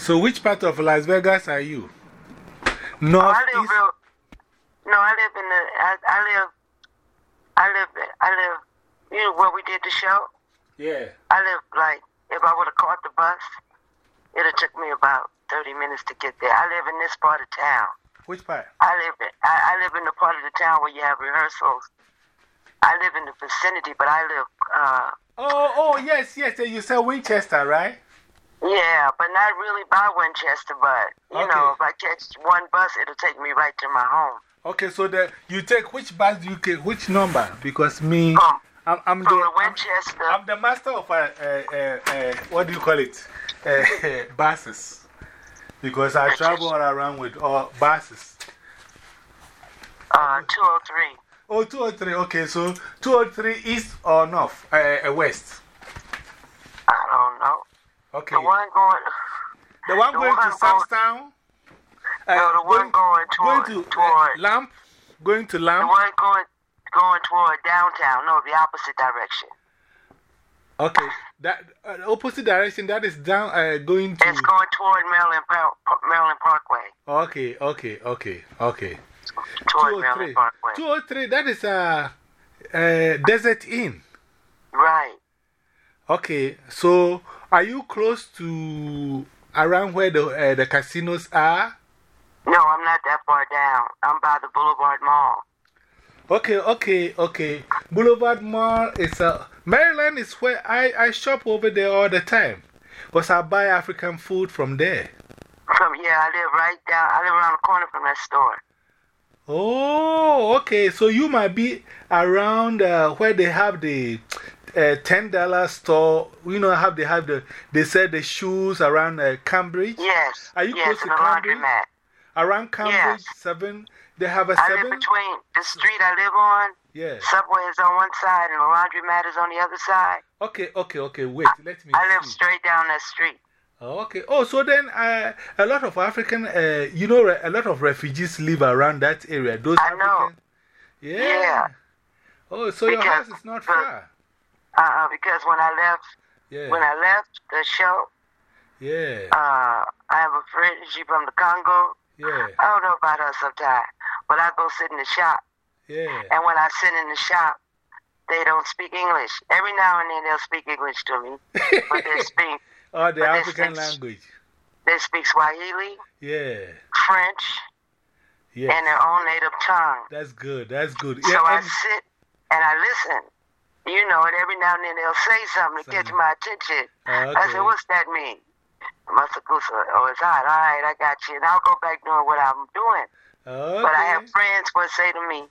So, which part of Las Vegas are you? North, I live east? real. No, I live in the. I, I live. I live. I live. You know where we did the show. Yeah. I live like if I would have caught the bus, it'd have took me about thirty minutes to get there. I live in this part of town. Which part? I live. In, I, I live in the part of the town where you have rehearsals. I live in the vicinity, but I live. Uh, Oh, oh, yes, yes. You said Winchester, right? Yeah, but not really by Winchester. But you Okay. know, if I catch one bus, it'll take me right to my home. Okay, so the, you take which bus do you take? Which number? Because me, From, I'm, I'm, the, the I'm, Winchester. I'm the master of, uh, uh, uh, uh, what do you call it? Uh, buses. Because I travel all around with all buses. Uh, 203. Oh, 203. Okay, so 203 east or north? Uh, west. I don't know. Okay. The one going. The one the going to one going- Samstown? Uh, No, the one going toward- going to uh, toward- Lamb? Going to Lamb? The one going going toward downtown. No, the opposite direction. Okay. That uh, opposite direction, that is down, uh, going to. It's going toward Maryland, Par Maryland Parkway. Okay, okay, okay, okay. Toward 203. Maryland Parkway. 203, that is a uh, Desert Inn. Right. Okay, so are you close to around where the, uh, the casinos are? No, I'm not that far down. I'm by the Boulevard Mall. Okay, okay, okay. Boulevard Mall is a. Maryland is where I, I shop over there all the time. Because I buy African food from there. From yeah, I live right down. I live around the corner from that store. Oh, okay. So you might be around uh, where they have the uh, $10 store. You know how they have the, they sell the shoes around uh, Cambridge? Yes. Are you yes, close to the Cambridge? laundromat. Around Cambridge, Yes. 7. They have a I live 7? between the street I live on. Yeah. Subway is on one side and the laundromat is on the other side. Okay, okay, okay. Wait, let me I live see. straight down that street. Oh, Okay. Oh, so then uh, a lot of African, uh, you know, a lot of refugees live around that area. Those I know. Yeah. Yeah. Oh, so your house is not but- far. Uh, uh, because when I left, Yeah. when I left the show, yeah. uh, I have a friend. She from the Congo. Yeah. I don't know about her sometimes, but I go sit in the shop, Yeah. and when I sit in the shop, they don't speak English. Every now and then they'll speak English to me, but they speak Oh, the but they African speak- language. they speak Swahili, Yeah. French, Yeah. and their own native tongue. That's good. That's good. So I sit and I listen. You know, and every now and then they'll say something to catch my attention. Oh, I said, "What's that mean?" Masakusa, oh, it's hot. All right, I got you. And I'll go back doing what I'm doing. okay. But I have friends who say to me,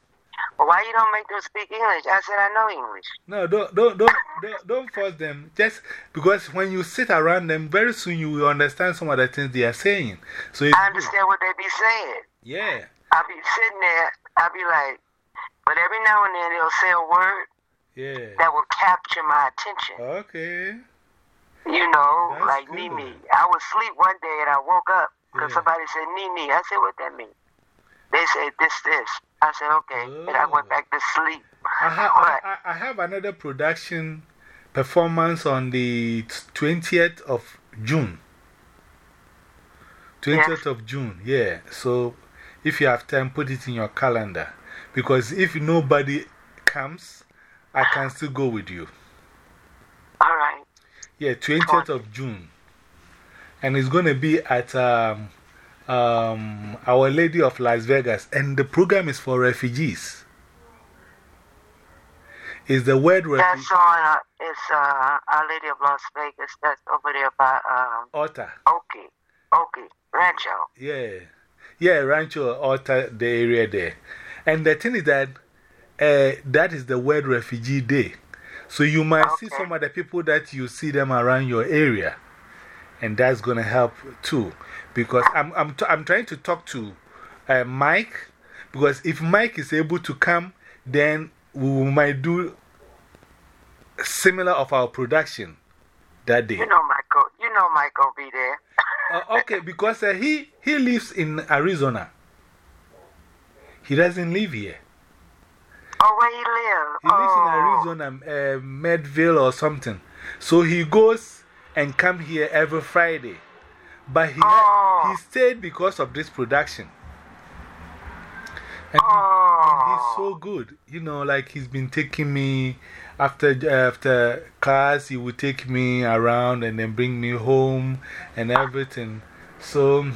well, why you don't make them speak English? I said, I know English. No, don't, don't, don't, don't, don't force them. Just because when you sit around them, very soon you will understand some of the things they are saying. So I understand what they be saying. Yeah. I'll be sitting there, I'll be like, but every now and then they'll say a word Yeah. that will capture my attention. Okay. You know, That's like good. Nini. I was asleep one day and I woke up because Yeah. somebody said Nini. I said, what that mean? They said this, this. I said, okay. And I Oh. went back to sleep. I, ha I, I have another production performance on the 20th of June. 20th of June, yeah. So if you have time, put it in your calendar. Because if nobody comes, I can still go with you. All right. Yeah, 20th of June. And it's going to be at um, um, Our Lady of Las Vegas. And the program is for refugees. Is the word refuge That's on, uh, it's uh, Our Lady of Las Vegas. That's over there by um, Alta? Okie. Okie. Rancho. Yeah. Yeah, Rancho Alta, the area there. And the thing is that uh, that is the World Refugee Day. So you might see some of the people that you see them around your area. And that's going to help too. Because I'm, I'm, I'm trying to talk to uh, Mike. Because if Mike is able to come, then we might do similar of our production that day. You know Michael. You know Michael will be there. Uh, okay, because uh, he, he lives in Arizona. He doesn't live here. Oh, where he live? He lives oh. in Arizona, uh, Medville or something. So he goes and come here every Friday. But he, Oh. he stayed because of this production. And, he- Oh. and he's so good. You know, like he's been taking me after, after class, he would take me around and then bring me home and everything. So,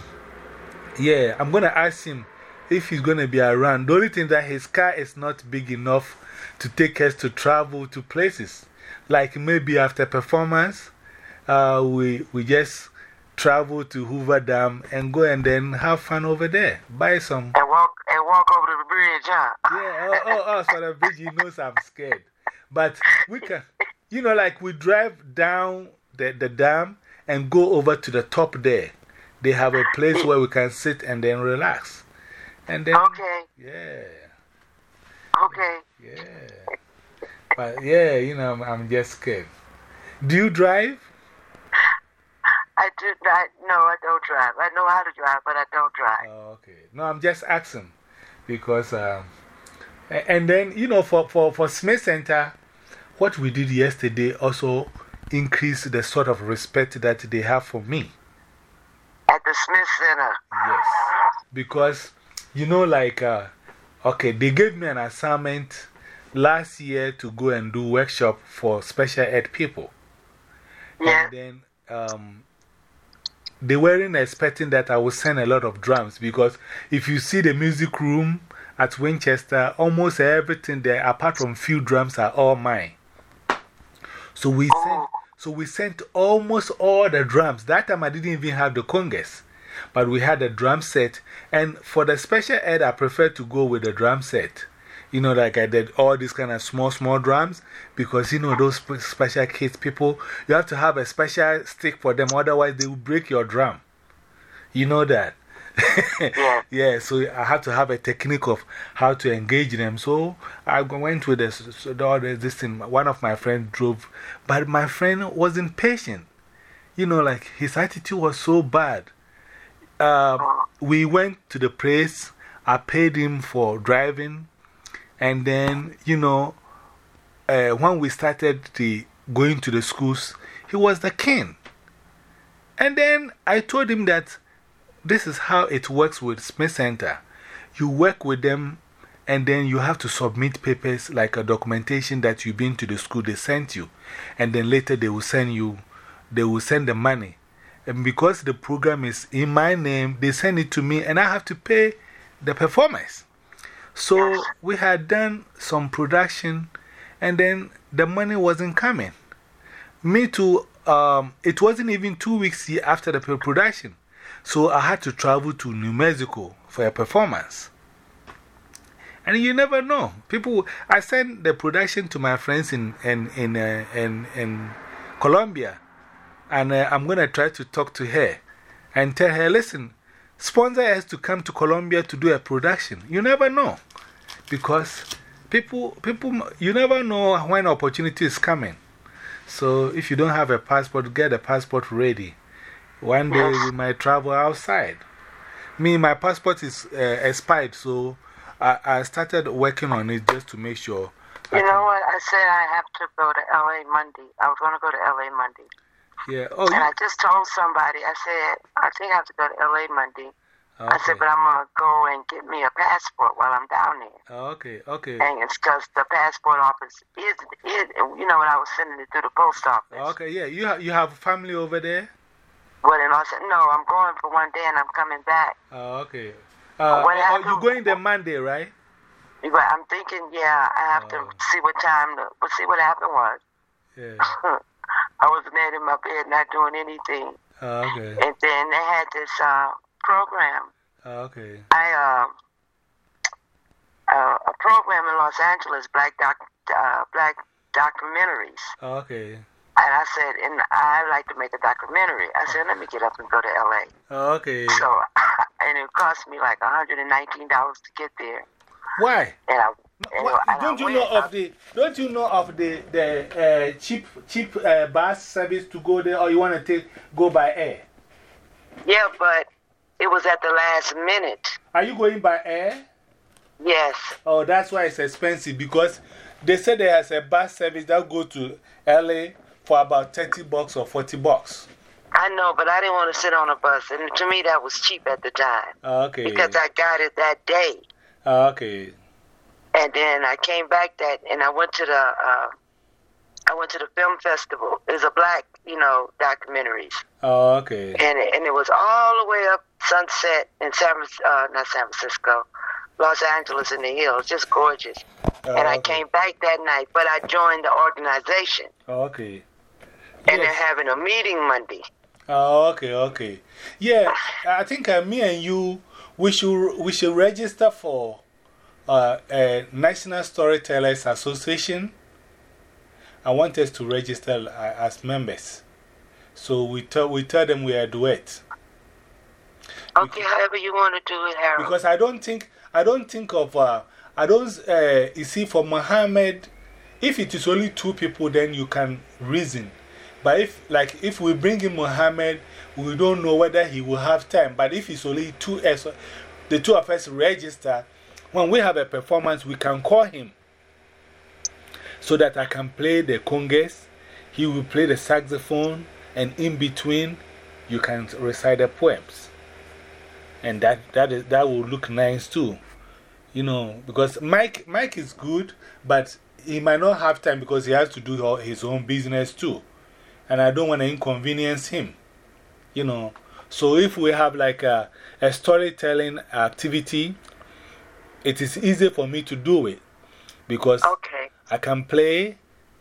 yeah, I'm going to ask him if he's going to be around. The only thing that his car is not big enough to take us to travel to places. Like maybe after performance, uh, we, we just travel to Hoover Dam and go and then have fun over there. Buy some. And walk and walk over the bridge, huh? Yeah, oh, oh, oh, so the bridge, he knows I'm scared. But we can, you know, like we drive down the, the dam and go over to the top there. They have a place where we can sit and then relax. And then, Okay, yeah, okay. yeah. But yeah, you know, I'm, I'm just scared. Do you drive? I do not. No, I don't drive. I know how to drive, but I don't drive. Oh, okay. No, I'm just asking because, um, and then, you know, for, for, for Smith Center, what we did yesterday also increased the sort of respect that they have for me. At the Smith Center. Yes. Because, you know, like, uh, okay, they gave me an assignment last year to go and do workshop for special ed people. Yeah. And then um, they weren't expecting that I would send a lot of drums because if you see the music room at Winchester, almost everything there, apart from few drums, are all mine. So we, sent, so we sent almost all the drums. That time I didn't even have the congas, but we had a drum set. And for the special ed, I prefer to go with the drum set. You know, like I did all these kind of small, small drums because, you know, those special kids people, you have to have a special stick for them, otherwise, they will break your drum. You know that? Yeah. yeah, so I had to have a technique of how to engage them. So I went with this, other, this thing. One of my friends drove, but my friend wasn't patient. You know, like his attitude was so bad. Uh, we went to the place, I paid him for driving, and then, you know, uh, when we started the, going to the schools, he was the king. And then I told him that this is how it works with Smith Center. You work with them, and then you have to submit papers like a documentation that you've been to the school they sent you. And then later they will send you, they will send the money. And because the program is in my name, they send it to me, and I have to pay the performers. So we had done some production, and then the money wasn't coming. Me too, um, it wasn't even two weeks after the production. So I had to travel to New Mexico for a performance. And you never know. People, I sent the production to my friends in, in, in, uh, in, in Colombia. And uh, I'm going to try to talk to her and tell her, listen, sponsor has to come to Colombia to do a production. You never know. Because people, people, you never know when opportunity is coming. So if you don't have a passport, get a passport ready. One day we might travel outside. Me, my passport is uh, expired, so I, I started working on it just to make sure. You know what? I said I have to go to LA Monday. I was going to go to LA Monday. Yeah. Oh, And I just told somebody, I said, I think I have to go to LA Monday. I said, but I'm going to go and get me a passport while I'm down there. okay, okay. And it's because the passport office is, is, you know, when I was sending it through the post office. Okay, yeah. You, ha you have family over there? Well, then I said, no, I'm going for one day and I'm coming back. Oh, okay. Uh, What oh, happened? you going there Monday, right? But I'm thinking, yeah, I have to Oh. see what time, to, but see what happened was. Yeah. I was laying in my bed not doing anything. Oh, okay. And then they had this uh, program. Oh, okay. I, uh, uh, a program in Los Angeles, Black, doc, uh, black documentaries. Oh, okay. And I said, and I like to make a documentary. I said, let me get up and go to LA. Oh, okay. So, and it cost me like $119 to get there. Why? And I, and What, I- and I don't you know of the don't you know of the the uh, cheap cheap uh, bus service to go there or you want to take go by air? Yeah, but it was at the last minute. Are you going by air? Yes. Oh, that's why it's expensive because they said there's a bus service that go to LA for about 30 bucks or 40 bucks. I know, but I didn't want to sit on a bus, and to me that was cheap at the time. Okay. Because I got it that day. Okay. And then I came back that, and I went to the, uh, I went to the film festival. It was a black, you know, documentaries, Oh, okay. and it, and it was all the way up Sunset in San, uh, not San Francisco, Los Angeles in the hills, just gorgeous. Oh, and I okay. came back that night, but I joined the organization, Oh, okay. and Yes. they're having a meeting Monday. Oh, okay, okay. Yeah, I think uh, me and you, we should, we should register for uh, a National Storytellers Association. I want us to register uh, as members. So we tell, we tell them we are duet. Okay, however you want to do it, Harold. Because I don't think, I don't think of, uh, I don't, uh, you see, for Muhammad, if it is only two people, then you can reason. But if, like, if we bring in Muhammad, we don't know whether he will have time. But if it's only two, us, the two of us register, when we have a performance, we can call him so that I can play the congas, he will play the saxophone, and in between, you can recite the poems. And that, that, is, that will look nice too. You know, because Mike, Mike is good, but he might not have time because he has to do his own business too. And I don't want to inconvenience him. You know, so if we have like a, a storytelling activity, it is easy for me to do it because Okay. I can play,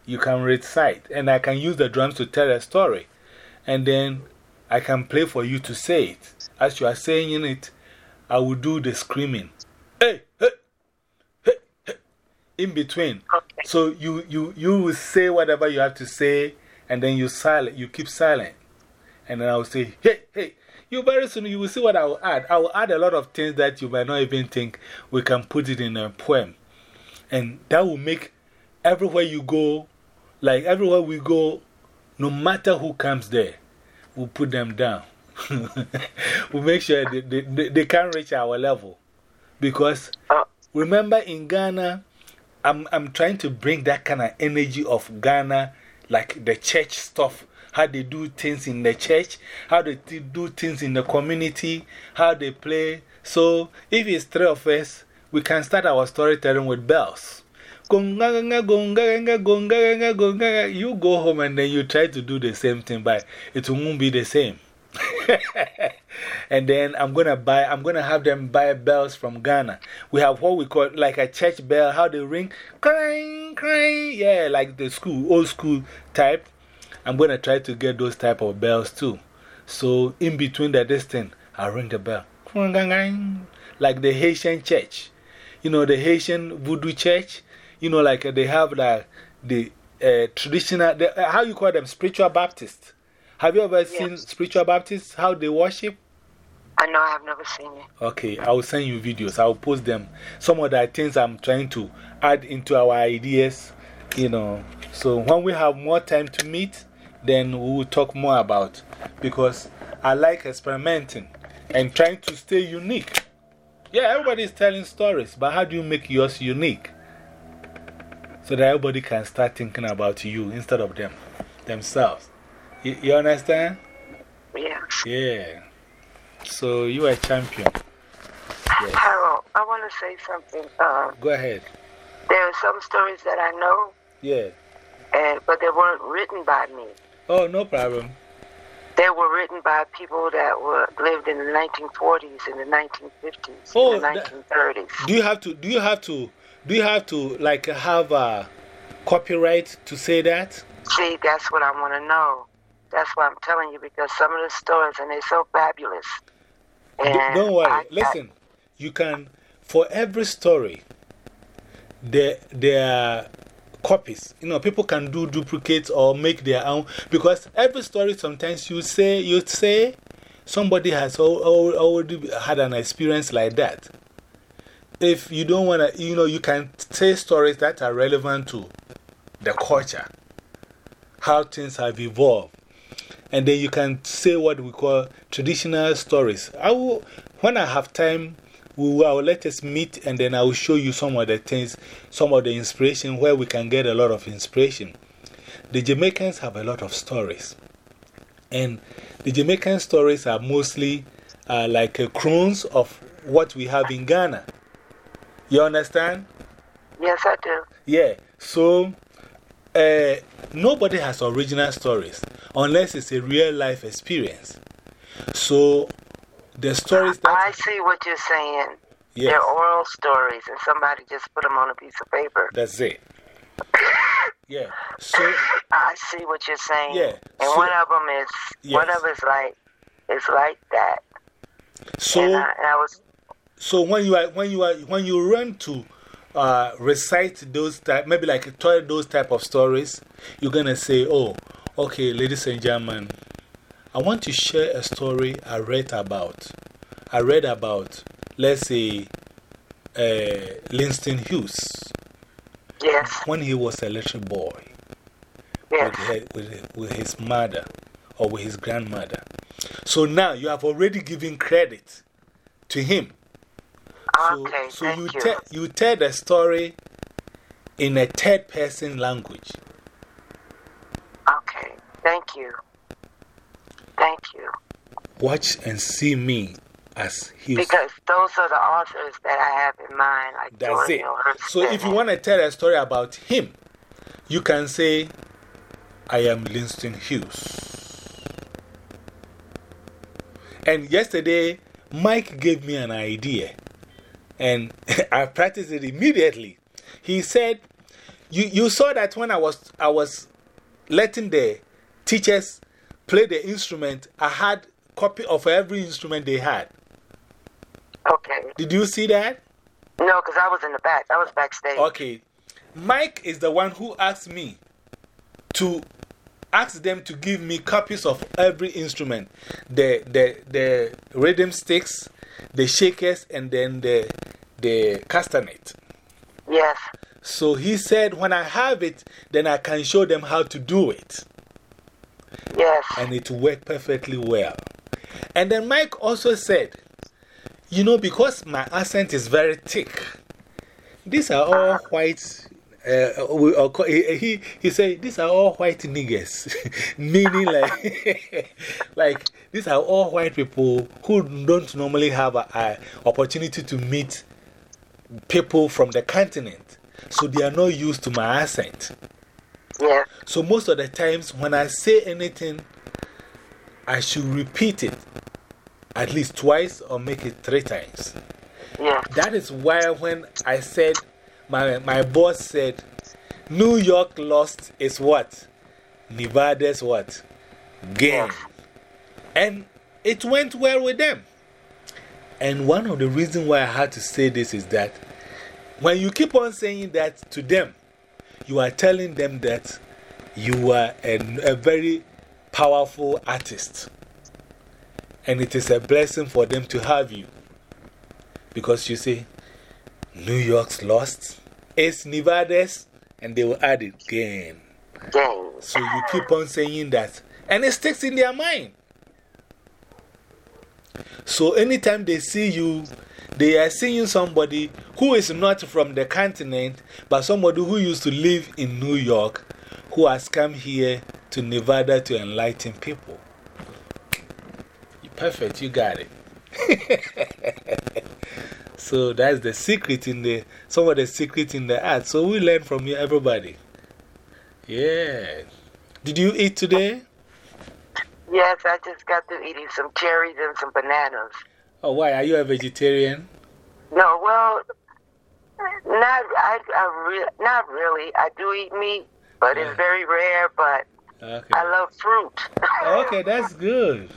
you can recite, and I can use the drums to tell a story. And then I can play for you to say it. As you are saying in it, I will do the screaming. Hey, hey, hey, hey, in between. Okay. So you, you, you will say whatever you have to say, and then you, silent, you keep silent. And then I will say, hey, hey. You very soon you will see what I will add. I will add a lot of things that you might not even think we can put it in a poem. And that will make everywhere you go, like everywhere we go, no matter who comes there, we'll put them down. we'll make sure they, they, they, can't reach our level. Because Uh, remember in Ghana, I'm, I'm trying to bring that kind of energy of Ghana, like the church stuff, how they do things in the church, how they do things in the community, how they play. So if it's three of us, we can start our storytelling with bells. You go home and then you try to do the same thing, but it won't be the same. and then I'm gonna buy, I'm gonna have them buy bells from Ghana. We have what we call like a church bell, how they ring, clang, clang, yeah, like the school, old school type. I'm gonna try to get those type of bells too. So in between the distance, I ring the bell, like the Haitian church. You know, the Haitian voodoo church, you know, like they have the, the uh, traditional, the, uh, how you call them, spiritual Baptists. Have you ever seen spiritual Baptists, how they worship? I know I've never seen it. Okay, I will send you videos. I will post them. Some of the things I'm trying to add into our ideas, you know. So when we have more time to meet, then we will talk more about. Because I like experimenting and trying to stay unique. Yeah, everybody is telling stories, but how do you make yours unique? So that everybody can start thinking about you instead of them, themselves. You, you understand? Yeah. Yeah. So you are a champion. Yes. Harold, I want to say something. Uh, Go ahead. there are some stories that I know, Yeah. and but they weren't written by me. Oh, no problem. They were written by people that were lived in the 1940s, in the 1950s, Oh, in the that- 1930s. Do you have to, do you have to, do you have to like have a copyright to say that? See, that's what I want to know. That's why I'm telling you because some of the stories and they're so fabulous. And Don't worry. I- I- Listen, you can, for every story, there, there are copies. You know, people can do duplicates or make their own. Because every story, sometimes you say, you say somebody has al- al- already had an experience like that. If you don't want to, you know, you can say stories that are relevant to the culture, how things have evolved. And then you can say what we call traditional stories. I will, when I have time, we will, let us meet and then I will show you some of the things, some of the inspiration where we can get a lot of inspiration. The Jamaicans have a lot of stories. And the Jamaican stories are mostly uh, like a crones of what we have in Ghana. You understand? Yes, I do. Yeah. So, uh, nobody has original stories unless it's a real life experience. So, the stories that. I see what you're saying. Yes. They're oral stories, and somebody just put them on a piece of paper. That's it. Yeah. So, I see what you're saying. Yeah, And so- one of them is, one of it's like, it's like that. so. and, I, and I was, So when you are when you are when you run to uh, recite those type maybe like tell those type of stories, you're gonna say, "Oh, okay, ladies and gentlemen, I want to share a story I read about. I read about, let's say, uh, Langston Hughes yes, when he was a little boy yes, with, with, with his mother or with his grandmother. So now you have already given credit to him. So, okay, so thank you, you. Tell, you tell the story in a third person language. okay, thank you. Thank you. Watch and see me as he Because those are the authors that I have in mind, like That's it. So if you want to tell a story about him, you can say, I am Langston Hughes. And yesterday, Mike gave me an idea, and I practiced it immediately. He said, you, you saw that when I was, I was letting the teachers play the instrument, I had copy of every instrument they had. Okay. Did you see that? No, because I was in the back. I was backstage. Okay. Mike is the one who asked me to ask them to give me copies of every instrument the, the, the rhythm sticks, the shakers, and then the, the castanet. Yes. So he said, when I have it, then I can show them how to do it. Yes. And it worked perfectly well. And then Mike also said, you know, because my accent is very thick, these are all white. Uh, we, uh, he, he, he said, These are all white niggers. Meaning, like, like, these are all white people who don't normally have an opportunity to meet people from the continent. So they are not used to my accent. Yes. So most of the times when I say anything, I should repeat it at least twice or make it three times. Yeah. That is why when I said, my, my boss said, New York lost is what? Nevada's what? Game. And it went well with them. And one of the reasons why I had to say this is that when you keep on saying that to them, you are telling them that you are a, a very powerful artist. And it is a blessing for them to have you. Because you say, New York's lost, it's Nevada's, and they will add it again. So you keep on saying that, and it sticks in their mind. So anytime they see you, they are seeing somebody who is not from the continent, but somebody who used to live in New York, who has come here to Nevada to enlighten people. Perfect, you got it. so that's the secret in the, some of the secret in the art. So we learn from you, everybody. Yeah. Did you eat today? Yes, I just got through eating some cherries and some bananas. Oh, why? Are you a vegetarian? No, well, not, I, I re not really. I do eat meat, but Yeah. it's very rare, but Okay. I love fruit. Okay, that's good.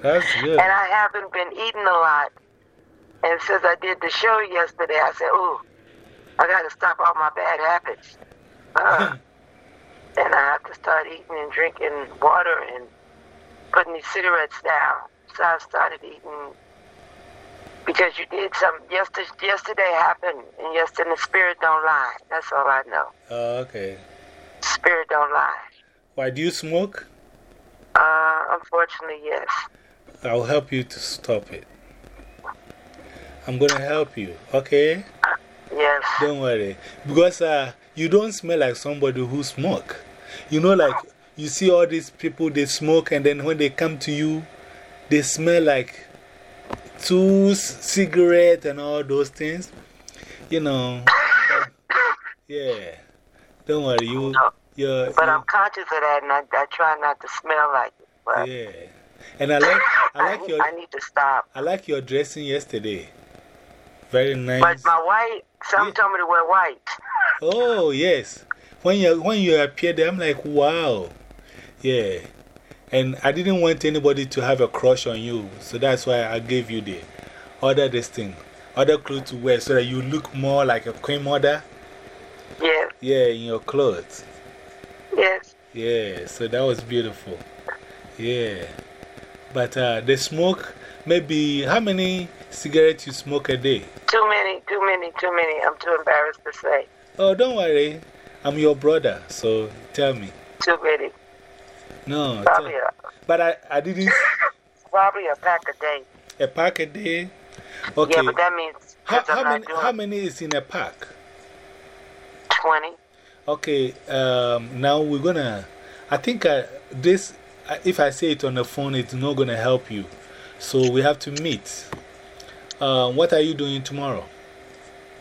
That's good. and I haven't been eating a lot. And since I did the show yesterday, I said, ooh, I got to stop all my bad habits. Uh, and I have to start eating and drinking water and putting these cigarettes down. So I started eating because you did some yesterday. Yesterday happened, and yesterday the spirit don't lie. That's all I know. Oh, okay. Spirit don't lie. Why do you smoke? Uh, unfortunately, yes. I'll help you to stop it. I'm going to help you, okay? Yes. Don't worry. Because uh, you don't smell like somebody who smoke. You know, like you see all these people, they smoke, and then when they come to you, they smell like two cigarette and all those things. You know, yeah. Don't worry, you. You're, but I'm conscious of that, and I, I try not to smell like it. But yeah. And I like, I like I, your. I need to stop. I like your dressing yesterday. Very nice. But my white, some Yeah. told me to wear white. Oh, yes. When you, when you appeared there, I'm like, wow. Yeah. And I didn't want anybody to have a crush on you. So that's why I gave you the other this thing, other clothes to wear so that you look more like a queen mother. Yes, Yeah, in your clothes. yes. Yeah, so that was beautiful. Yeah. But uh, the smoke, maybe how many cigarettes you smoke a day? Too many, too many, too many. I'm too embarrassed to say. Oh, don't worry. I'm your brother, so tell me. Too many. No, Probably a, but I, I didn't. probably a pack a day. A pack a day? Okay. Yeah, but that means how, how, many, how many is in a pack? 20. Okay, um, now we're gonna. I think uh, this, uh, if I say it on the phone, it's not gonna help you. So we have to meet. Uh, what are you doing tomorrow?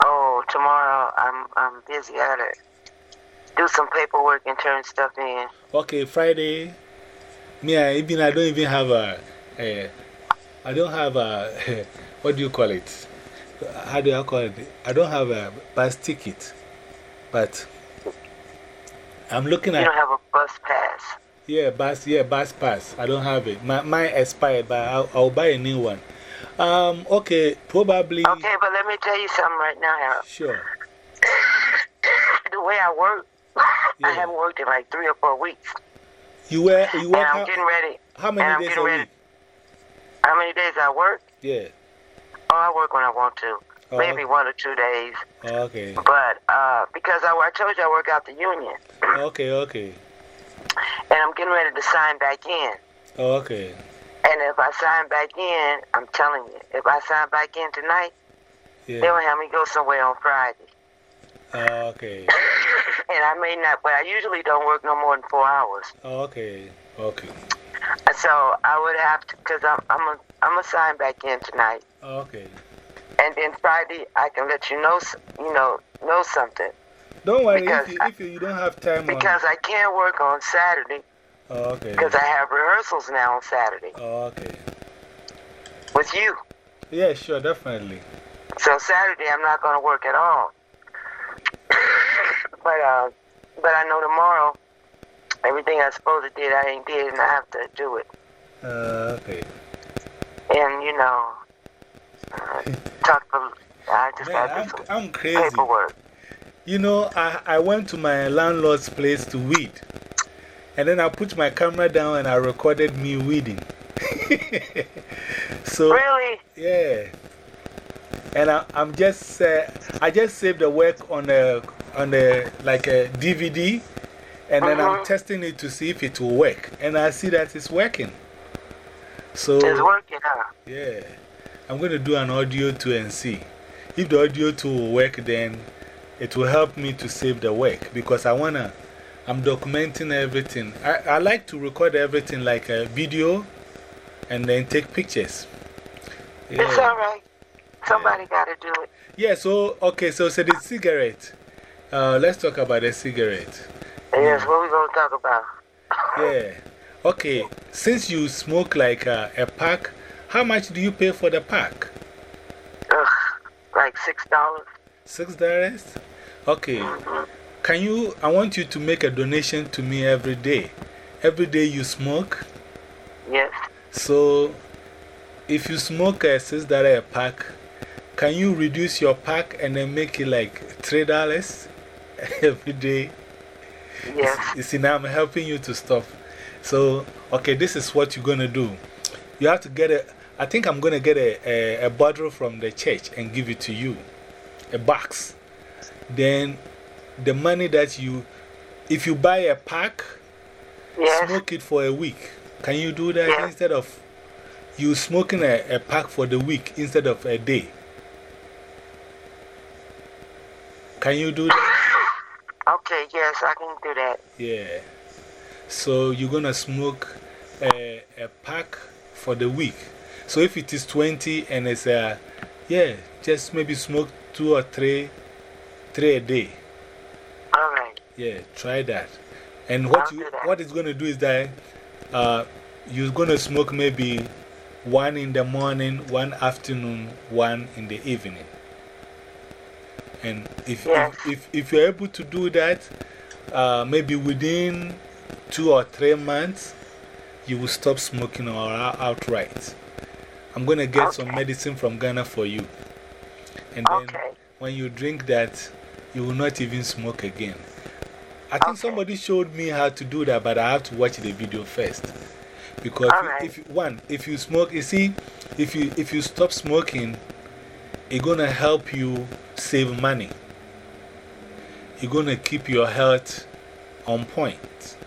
Oh, tomorrow I'm, I'm busy. at gotta do some paperwork and turn stuff in. Okay, Friday. Me, I, even, I don't even have a, a. I don't have a. What do you call it? How do I call it? I don't have a bus ticket. But I'm looking You at. You don't have a bus pass. Yeah, bus, yeah, bus pass. I don't have it. My, mine expired, but I'll, I'll buy a new one. Um, okay, probably. Okay, but let me tell you something right now, Harold. Sure. The way I work, Yeah. I haven't worked in like three or four weeks. You were, you And I'm how, getting ready. how many days a ready. week? How many days I work? Yeah. Oh, I work when I want to. Oh, Maybe one or two days. Okay. But uh, because I, I told you I work out the union. Okay, okay. And I'm getting ready to sign back in. Okay. And if I sign back in, I'm telling you, if I sign back in tonight, they will have me go somewhere on Friday. Oh, okay. And I may not, but I usually don't work no more than four hours. Okay. Okay. So I would have to, because I'm, I'm a, I'm a sign back in tonight. Okay. And then Friday, I can let you know, you know, know something. Don't worry Because if you, I- if you don't have time. on- Because I can't work on Saturday Oh, okay. because I have rehearsals now on Saturday Oh, okay. with you. Yeah, sure, definitely. So Saturday I'm not going to work at all. But uh, but I know tomorrow everything I supposed to did I ain't did and I have to do it. Uh, okay. And you know, uh, talk to I just Man, I'm, some I'm crazy. paperwork. You know, I, I went to my landlord's place to weed. And then I put my camera down and I recorded me weeding. so, Really? yeah. And I, I'm just, uh, I just saved the work on a, on a, like a DVD. And then I'm Mhm. testing it to see if it will work. And I see that it's working. So, It's working, huh? yeah. I'm going to do an audio too and see. If the audio tool will work, then it will help me to save the work because I want to, I'm documenting everything. I, I like to record everything like a video and then take pictures. It's all right. Somebody got to do it. yeah so, okay, so, so the cigarette. Uh, let's talk about the cigarette. Yes, what we going to talk about? Yeah. Okay, since you smoke like a, a pack, how much do you pay for the pack? Ugh, like $6. Six dollars? Okay. Mm-hmm. Can you? I want you to make a donation to me every day. Every day you smoke. Yes. So, if you smoke a six dollar a pack, can you reduce your pack and then make it like three dollars every day? Yes. You see, now I'm helping you to stop. So, okay, this is what you're going to do. You have to get a, I think I'm going to get a, a, a bottle from the church and give it to you, a box. Then, the money that you, if you buy a pack, smoke it for a week. Can you do that Yeah. instead of you smoking a, a pack for the week instead of a day? Can you do that? Okay, yes, I can do that. Yeah. So you're going to smoke a, a pack for the week. So if it is 20 and it's a, yeah, just maybe smoke two or three, three a day. All right. Yeah, try that. And what, you, what it's going to do is that uh, you're going to smoke maybe one in the morning, one afternoon, one in the evening. And if, if, if, if, you're able to do that, uh, maybe within two or three months, you will stop smoking or outright. I'm going to get some medicine from Ghana for you. And then when you drink that, you will not even smoke again. I think somebody showed me how to do that, but I have to watch the video first. Because if, if, one, if you smoke, you see, if you, if you stop smoking, it's going to help you save money. It's going to keep your health on point.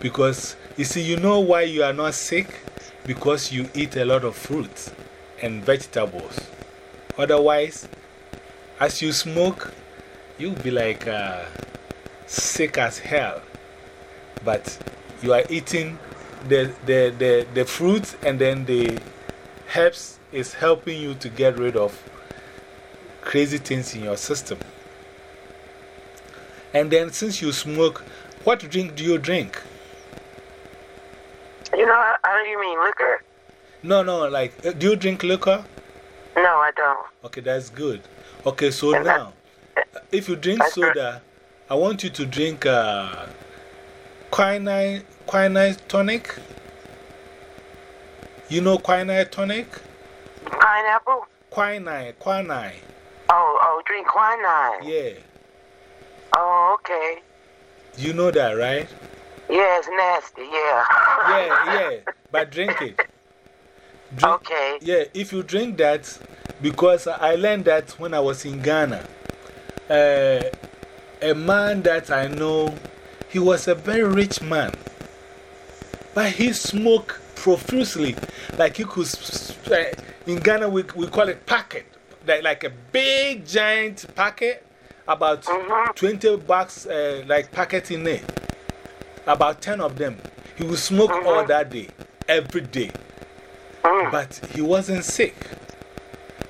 Because, you see, you know why you are not sick? Because you eat a lot of fruits and vegetables. Otherwise, as you smoke, you'll be like uh, sick as hell. But you are eating the, the, the, the fruits and then the herbs is helping you to get rid of crazy things in your system. And then, since you smoke, what drink do you drink? You know, how do you mean liquor? No, no, like, uh, do you drink liquor? No, I don't. Okay, that's good. Okay, so now, if you drink soda, I want you to drink uh, quinine, quinine tonic. You know quinine tonic? Pineapple? Quinine, quinine. Oh, oh, drink quinine. Yeah. Oh, okay. You know that, right? Yeah, it's nasty, yeah. yeah, yeah, but drink it. Drink, okay. Yeah, if you drink that, because I learned that when I was in Ghana. Uh, a man that I know, he was a very rich man. But he smoked profusely. Like he could, uh, in Ghana, we, we call it packet. Like, like a big giant packet, about -hmm. 20 bucks, uh, like packet in it. About 10 of them. He would smoke -hmm. all that day, every day. Mm. But he wasn't sick.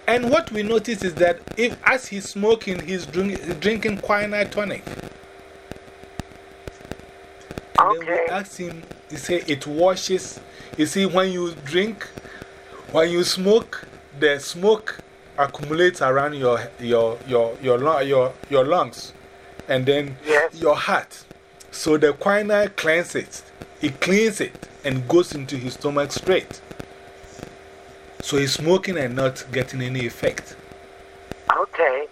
And what we notice is that if, as he's smoking, he's drink, drinking quinine tonic. And then we ask him, he say it washes. You see, when you drink, when you smoke, the smoke accumulates around your, your, your, your, your, your lungs and then your heart. So the quinine cleanses it, it cleans it and goes into his stomach straight. So he's smoking and not getting any effect. Okay.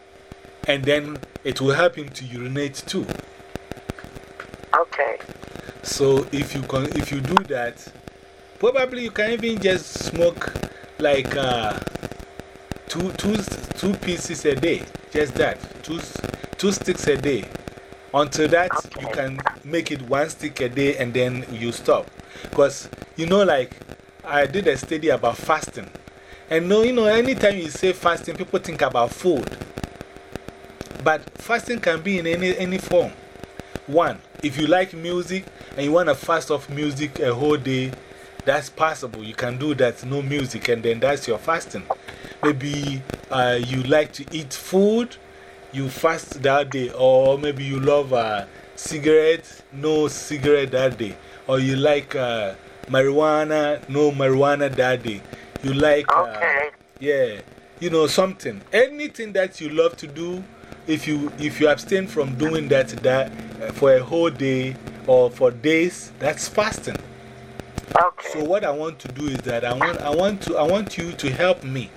And then it will help him to urinate too. Okay. So if you, can, if you do that, probably you can even just smoke like uh, two, two, two pieces a day. Just that. Two, two sticks a day. Until that, you can make it one stick a day and then you stop. Because, you know, like I did a study about fasting. And no, you know, anytime you say fasting, people think about food. But fasting can be in any, any form. One, if you like music and you want to fast off music a whole day, that's possible. You can do that, no music, and then that's your fasting. Maybe uh, you like to eat food, you fast that day, or maybe you love uh, cigarette, no cigarette that day, or you like uh, marijuana, no marijuana that day. You like, uh, okay. yeah, you know, something. Anything that you love to do, if you, if you abstain from doing that, that uh, for a whole day or for days, that's fasting. Okay. So, what I want to do is that I want, I want, to, I want you to help me.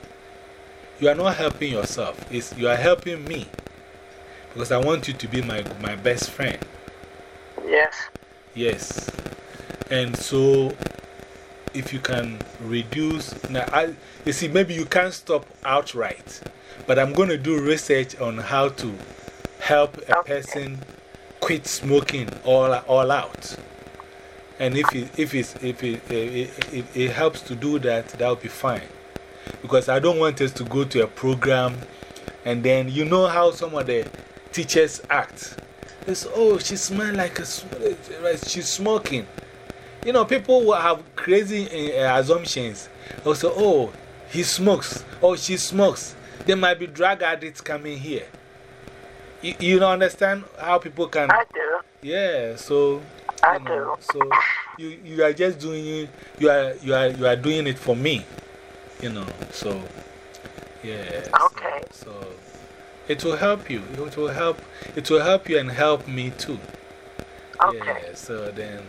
You are not helping yourself, it's, you are helping me. Because I want you to be my, my best friend. Yes. Yes. And so, if you can reduce. Now, I, you see, maybe you can't stop outright, but I'm going to do research on how to help a person quit smoking all, all out. And if, it, if, it's, if it, it, it, it helps to do that, that will be fine. Because I don't want us to go to a program and then you know how some of the teachers act. It's, oh, she smells like a, she's smoking. You know, people will have crazy uh, assumptions. Say, oh, he smokes. Oh, she smokes. There might be drug addicts coming here. You, you don't understand how people can. I do. Yeah, so. I know, do. So you, you are just doing, it, you are, you, are, you are doing it for me. You know, so. Yeah. Okay. So, so it will help you. It will help. It will help you and help me too. Okay. Yeah, so then,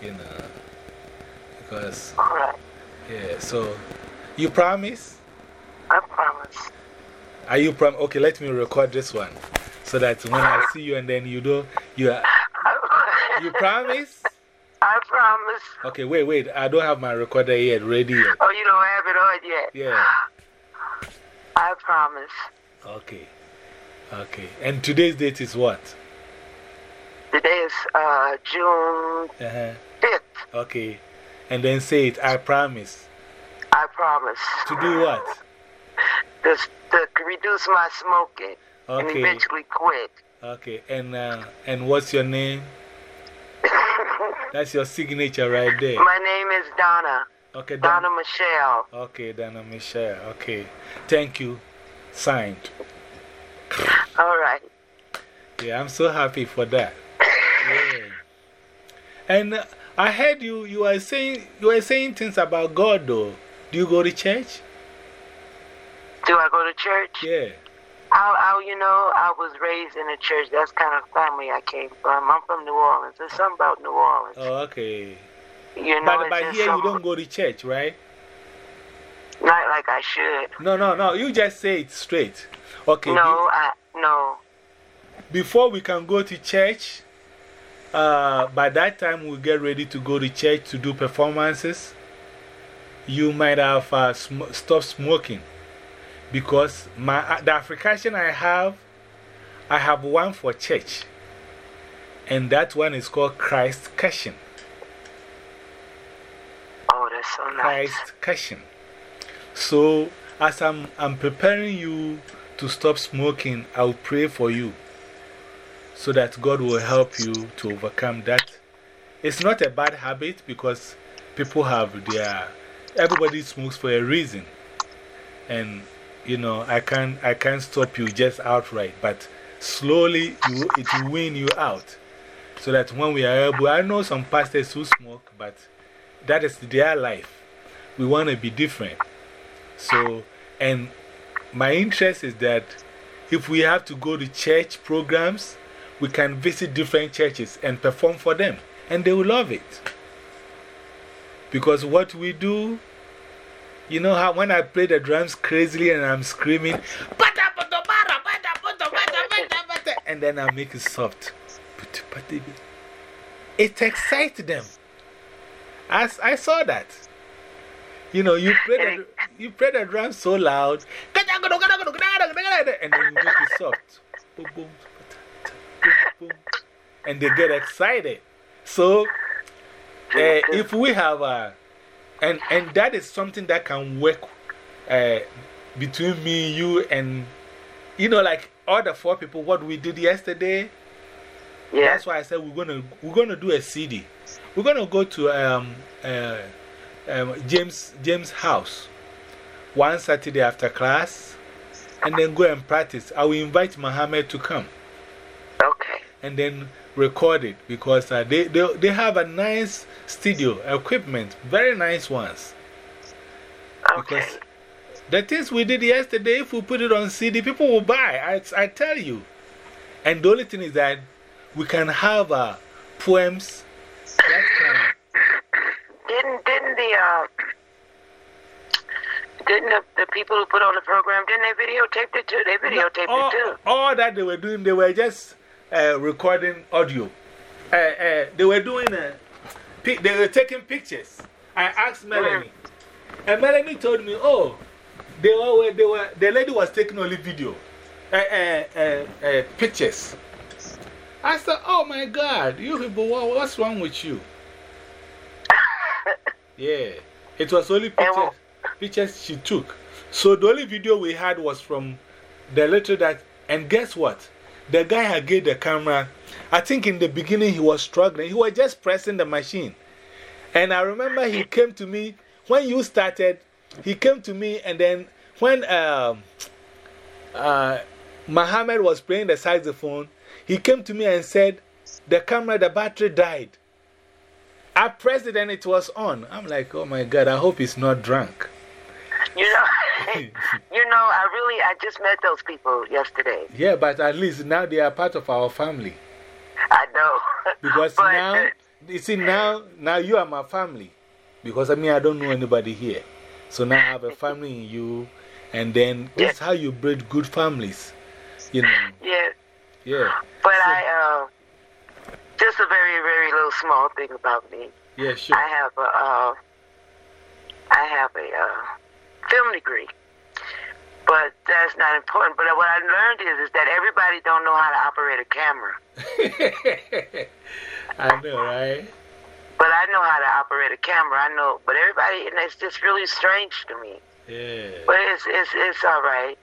you know, because, All right. yeah, so you promise? I promise. Are you prom? Okay, let me record this one so that when I see you and then you do, you, are, you promise? I promise. Okay, wait, wait. I don't have my recorder yet ready yet. Oh, you don't have it on yet? Yeah. I promise. Okay. Okay. And today's date is what? Today is uh, June Uh -huh. 5th. Okay. And then say it, I promise. I promise. To do what? To, to reduce my smoking and eventually quit. Okay. And, uh, and what's your name? That's your signature right there. My name is Donna. Okay, Donna Donna. Michelle. Okay, Donna Michelle. Okay. Thank you. Signed. All right. Yeah, I'm so happy for that. Yeah. And I heard you, you were saying, you were saying things about God though. Do you go to church? Do I go to church? Yeah. I, I, you know, I was raised in a church. That's kind of family I came from. I'm from New Orleans. There's something about New Orleans. Oh, okay. you know, But, but here you don't go to church, right? Not like I should. No, no, no. You just say it straight. Okay. No, I, no. before we can go to church, uh, by that time we'll get ready to go to church to do performances. You might have uh, sm stopped smoking. Because my, uh, the application I have, I have one for church. And that one is called Christ Cushion. Oh, that's so nice. Christ Cushion. So, as I'm, I'm preparing you to stop smoking, I'll pray for you so that God will help you to overcome that. It's not a bad habit because people have their, everybody smokes for a reason. And, you know, I can't, I can't stop you just outright, but slowly it will win you out. So that when we are able, I know some pastors who smoke, but that is their life. We want to be different. So, and my interest is that if we have to go to church programs, we can visit different churches and perform for them. And they will love it. Because what we do, you know how when I play the drums crazily and I'm screaming, and then I make it soft. It excites them. As I saw that. You know, you play the, you play the drum so loud, and then you make it soft. And they get excited. So, uh, if we have a, and, and that is something that can work uh, between me, you, and, you know, like all the four people, what we did yesterday. Yeah. That's why I said we're going to we're gonna do a CD. We're going to go to um, uh, um, James, James' house one Saturday after class and then go and practice. I will invite Mohammed to come Okay. and then record it because uh, they, they, they have a nice studio equipment, very nice ones. Okay. Because the things we did yesterday, if we put it on CD, people will buy. I, I tell you. And the only thing is that we can have uh, poems that can. Didn't didn't the uh didn't the, the people who put on the program didn't they videotape it too? They videotaped all, it too. all that they were doing, they were just uh, recording audio. Uh, uh, they were doing, uh, they were taking pictures. I asked Melanie, and Melanie told me, oh, they were, they were, the lady was taking only video, uh, uh, uh, uh, pictures. I said, oh my God, you people, what's wrong with you? Yeah, it was only pictures, pictures she took. So the only video we had was from the little that, and guess what? The guy had gave the camera. I think in the beginning he was struggling. He was just pressing the machine. And I remember he came to me when you started. He came to me, and then when um, uh, Muhammad was playing the saxophone, he came to me and said, The camera, the battery died. I pressed it and it was on. I'm like, oh my God, I hope he's not drunk. You know, you know, I really, I just met those people yesterday. Yeah, but at least now they are part of our family. I know. Because but, now, you see, now, now you are my family. Because I mean, I don't know anybody here. So now I have a family in you. And then that's how you breed good families. You know? Yeah. Yeah. But I, uh, just a very, very little small thing about me. Yeah, sure. I have a, uh, I have a uh, film degree. But that's not important. But what I learned is, is that everybody don't know how to operate a camera. I know, right? But I know how to operate a camera. I know, but everybody, and it's just really strange to me. Yeah. But it's, it's, it's all right.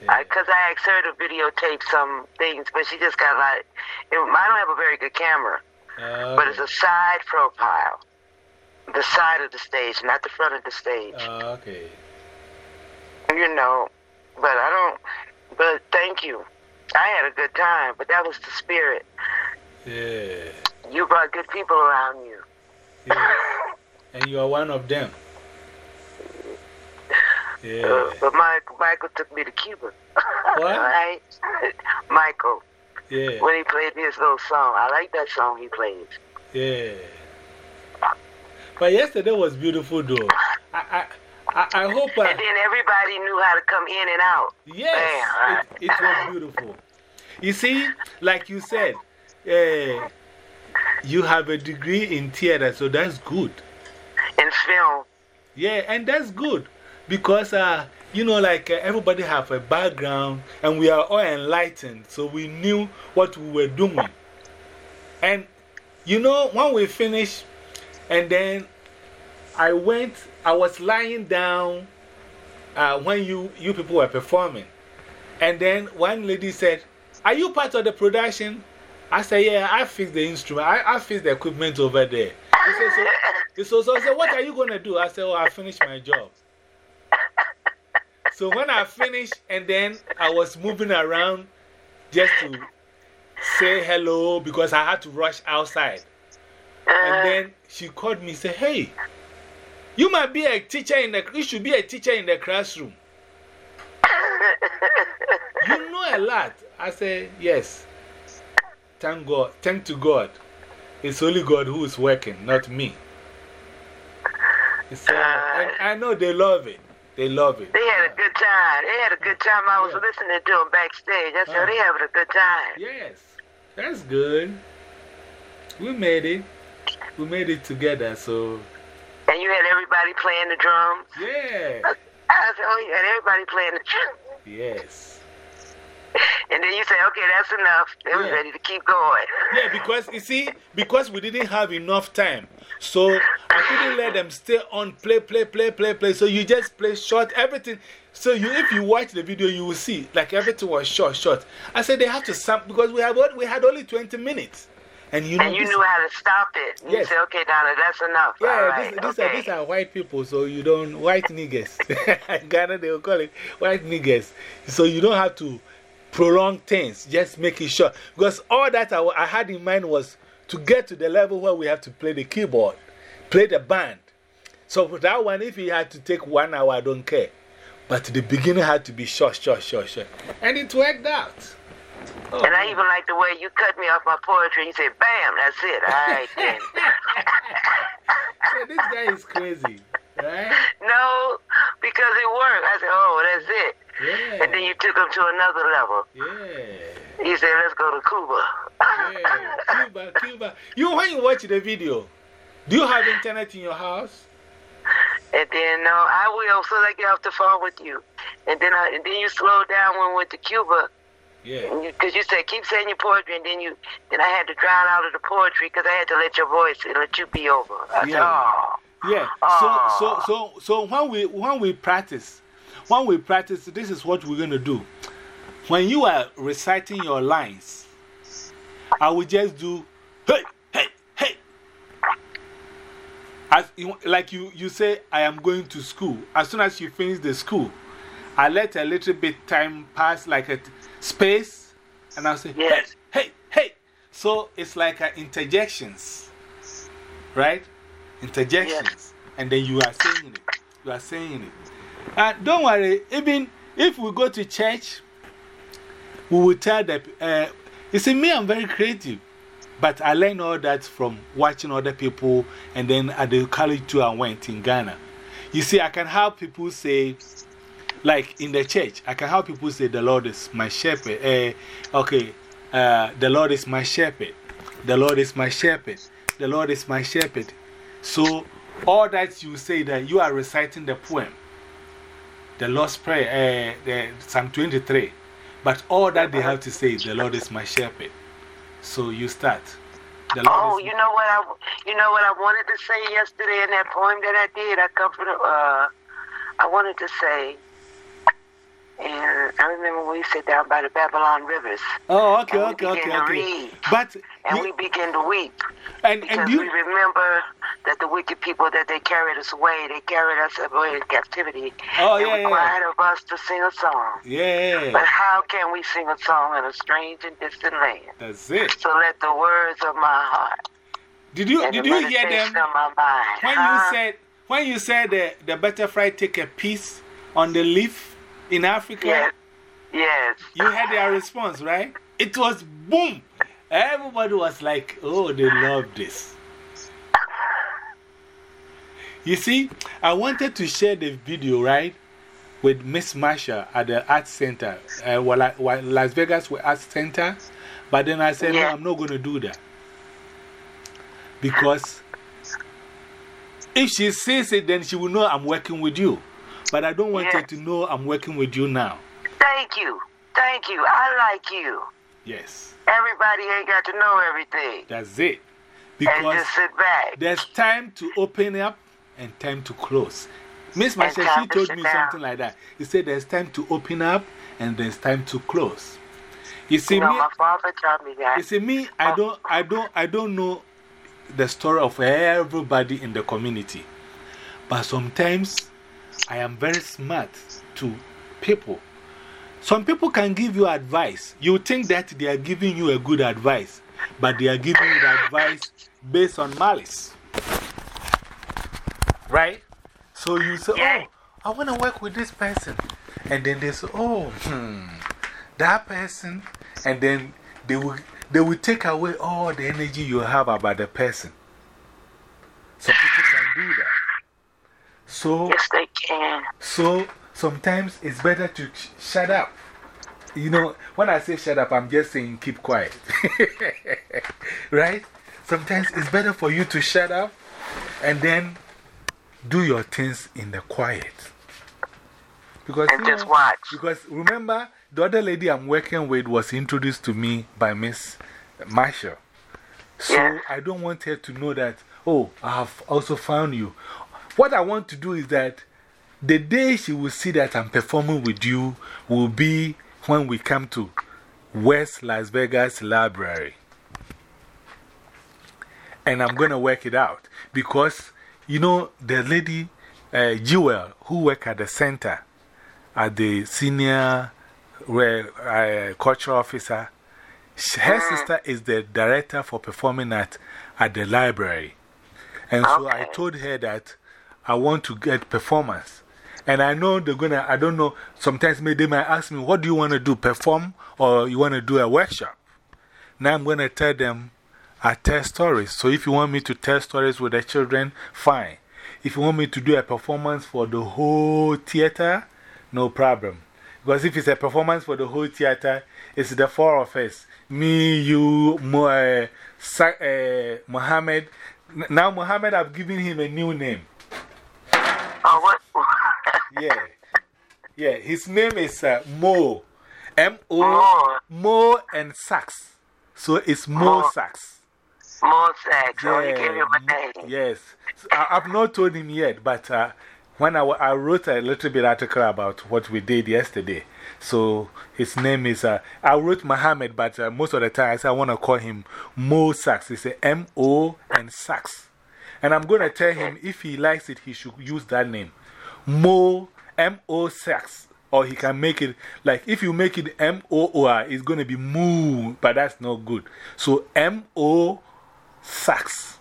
Because yeah. I, I asked her to videotape some things, but she just got like, it, I don't have a very good camera, uh, but it's a side profile. The side of the stage, not the front of the stage. Uh, okay. You know, but I don't, but thank you. I had a good time, but that was the spirit. Yeah. You brought good people around you. Yeah. and you are one of them. Yeah. Uh, but Michael, Michael took me to Cuba. What? right? Michael. Yeah. When he played his little song. I like that song he played. Yeah. But yesterday was beautiful, though. I, I, I, hope. Uh, and then everybody knew how to come in and out. Yes. It, it, was beautiful. You see, like you said, uh, you have a degree in theater, so that's good. In film. Yeah, and that's good because, uh, you know, like uh, everybody have a background and we are all enlightened, so we knew what we were doing. And, you know, when we finish, and then I went, I was lying down uh, when you, you people were performing. And then one lady said, Are you part of the production? I said, Yeah, I fixed the instrument, I, I fixed the equipment over there. He said, so, so, so said, What are you going to do? I said, Oh, I finished my job. So when I finished, and then I was moving around just to say hello because I had to rush outside. And then she called me and said, Hey, you might be a teacher in the, you should be a teacher in the classroom. you know a lot. I say, Yes. Thank God. Thank to God. It's only God who is working, not me. So, uh, I know they love it. They love it. They had a good time. They had a good time. I was listening to them backstage. I said, uh-huh. they having a good time. Yes. That's good. We made it. We made it together, so. And you had everybody playing the drums? Yeah. I said, oh, you had everybody playing the drums? Yes. And then you say, okay, that's enough. They were ready to keep going. yeah, because you see, because we didn't have enough time. So I couldn't let them stay on, play, play, play, play, play. So you just play short, everything. So you, if you watch the video, you will see like everything was short, short. I said they have to because we, have, what we had only 20 minutes. And you, know, and you knew how to stop it. You yes. said, okay, Donna, that's enough. Yeah, right, this, these, okay. are, these are white people, so you don't, white niggers. Ghana, they will call it white niggers. So you don't have to prolong things, just make it short. Because all that I, I had in mind was to get to the level where we have to play the keyboard, play the band. So for that one, if he had to take one hour, I don't care. But the beginning had to be short, short, short, short. And it worked out. Oh, and I even like the way you cut me off my poetry. You say, bam, that's it. All right, then. so this guy is crazy, right? No, because it worked. I said, oh, that's it. Yeah. And then you took him to another level. Yeah. He said, let's go to Cuba. yeah, Cuba, Cuba. You, when you watch the video, do you have internet in your house? And then, no, I will, so I get off the phone with you. And then, I, and then you slow down when we went to Cuba. Yeah. Because you, you said, keep saying your poetry, and then you, then I had to drown out of the poetry because I had to let your voice and let you be over. I yeah. said, oh. Yeah. Oh. So, so, so, so when we, when we practice, when we practice, this is what we're going to do. when you are reciting your lines, I will just do, hey, hey, hey. As like you, you say, I am going to school. As soon as you finish the school, I let a little bit time pass, like a space, and I'll say, Yes. hey, hey, hey. So it's like interjections, right? Interjections. And then you are saying it. You are saying it. And don't worry, even if we go to church, we will tell the uh, you see, me, I'm very creative. But I learned all that from watching other people, and then at the college too, I went in Ghana. You see, I can have people say, like in the church, I can have people say, The Lord is my shepherd. Uh, okay, uh, the Lord is my shepherd. The Lord is my shepherd. The Lord is my shepherd. So, all that you say that you are reciting the poem, the Lord's Prayer, uh, the Psalm 23. But all that they have to say is, The Lord is my shepherd. So you start. Oh, you know what I, you know what I wanted to say yesterday in that poem that I did. I come from, uh, I wanted to say, and I remember we sat down by the Babylon rivers, Oh, okay, okay, okay, okay. read. But, and you, we began to weep and, because and we remember that the wicked people that they carried us away, they carried us away in captivity, Oh, and yeah, yeah. required of us to sing a song. Yeah. But how can we sing a song in a strange and distant land? that's it. So let the words of my heart Did you, did you hear them? mind. When huh? you said, when you said the, the butterfly take a piece on the leaf in Africa, Yes. Yes. you had their response, right? It was boom. Everybody was like, oh, they love this. You see, I wanted to share the video, right, with Miss Marsha at the Arts Center, uh, well, I- well, Las Vegas Arts Center. But then I said, Yeah. no, I'm not going to do that. Because if she says it, then she will know I'm working with you. But I don't want Yeah. her to know I'm working with you now. Thank you. Thank you. I like you. Yes, Everybody ain't got to know everything. that's it. Because just sit back. there's time to open up and time to close. Miss Marsha, time she told sit me down. something like that. He said there's time to open up and there's time to close. You see, You know, me, my father me that. you see, me, I don't, I, don't, I don't know the story of everybody in the community. But sometimes I am very smart to people. Some people can give you advice. You think that they are giving you a good advice, but they are giving you the advice based on malice. Right? So you say, Oh, I want to work with this person. And then they say, Oh, hmm, that person. And then they will, they will take away all the energy you have about the person. Some people can do that. So, Yes, they can. so sometimes it's better to sh shut up. You know, when I say shut up, I'm just saying keep quiet. right? Sometimes it's better for you to shut up and then do your things in the quiet. Because, And just know, watch. because remember, the other lady I'm working with was introduced to me by Miss Marshall. So Yeah. I don't want her to know that, oh, I have also found you. What I want to do is that the day she will see that I'm performing with you will be when we come to West Las Vegas Library. And I'm going to work it out because, you know, the lady, uh, Jewel, who work at the center, at the senior uh, cultural officer, her sister is the director for performing art at the library. And so I told her that I want to get performance. And I know they're gonna, I don't know, sometimes they might ask me, what do you want to do, perform or you want to do a workshop? Now I'm to tell them, I tell stories. So if you want me to tell stories with the children, fine. If you want me to do a performance for the whole theater, no problem. Because if it's a performance for the whole theater, it's the four of us me, you, Mo, uh, uh, Mohammed. Now, Mohammed, I've given him a new name. Yeah. Yeah, his name is uh, Mo. M O. Mo and Sax. So it's Mo Mo. Sax. More sex. Oh, you gave him a name. Yes. So I, I've not told him yet, but uh, when I, I wrote a little bit article about what we did yesterday. So his name is, uh, I wrote Mohammed, but uh, most of the time I I want to call him Mo Sax. It's a M O and Sax. And I'm going to tell him if he likes it, he should use that name. Mo, M O Sax. Or he can make it, like if you make it M O O R, it's going to be Moo, but that's not good. So M O Sax.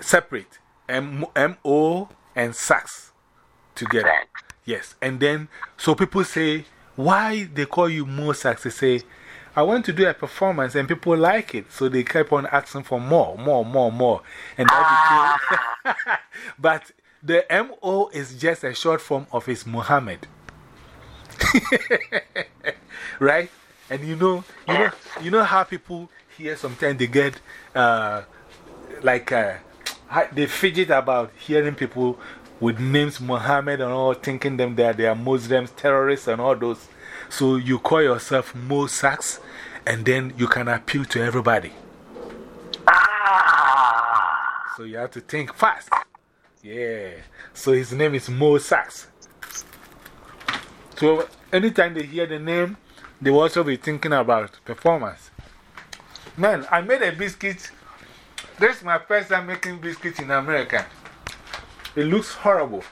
Separate. M, M O and Sax together. Yes. And then, so people say, why they call you Mo Sax? They say, I want to do a performance and people like it. So they kept on asking for more, more, more, more. And that became. but the MO is just a short form of his Muhammad. right? And you know, you know, you know how people here sometimes they get uh, like uh, they fidget about hearing people with names Muhammad and all, thinking them that they are Muslims, terrorists, and all those. So you call yourself Mo Sax, and then you can appeal to everybody. Ah. So you have to think fast. Yeah. So his name is Mo Sax. So anytime they hear the name, they will also be thinking about performance. Man, I made a biscuit. This is my first time making biscuit in America. It looks horrible.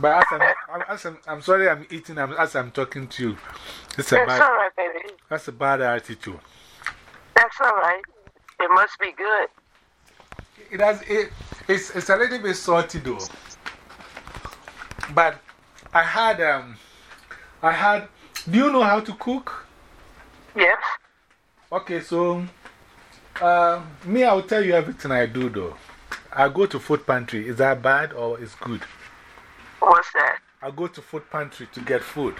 But as I'm, as I'm, I'm sorry I'm eating as I'm talking to you. It's a that's bad, all right, baby. That's a bad attitude. That's all right. It must be good. It has, it, it's, it's a little bit salty though. But I had, um, I had, do you know how to cook? Yes. Okay, so uh, me, I'll tell you everything I do though. I go to food pantry. Is that bad or is good? What's that? I go to food pantry to get food.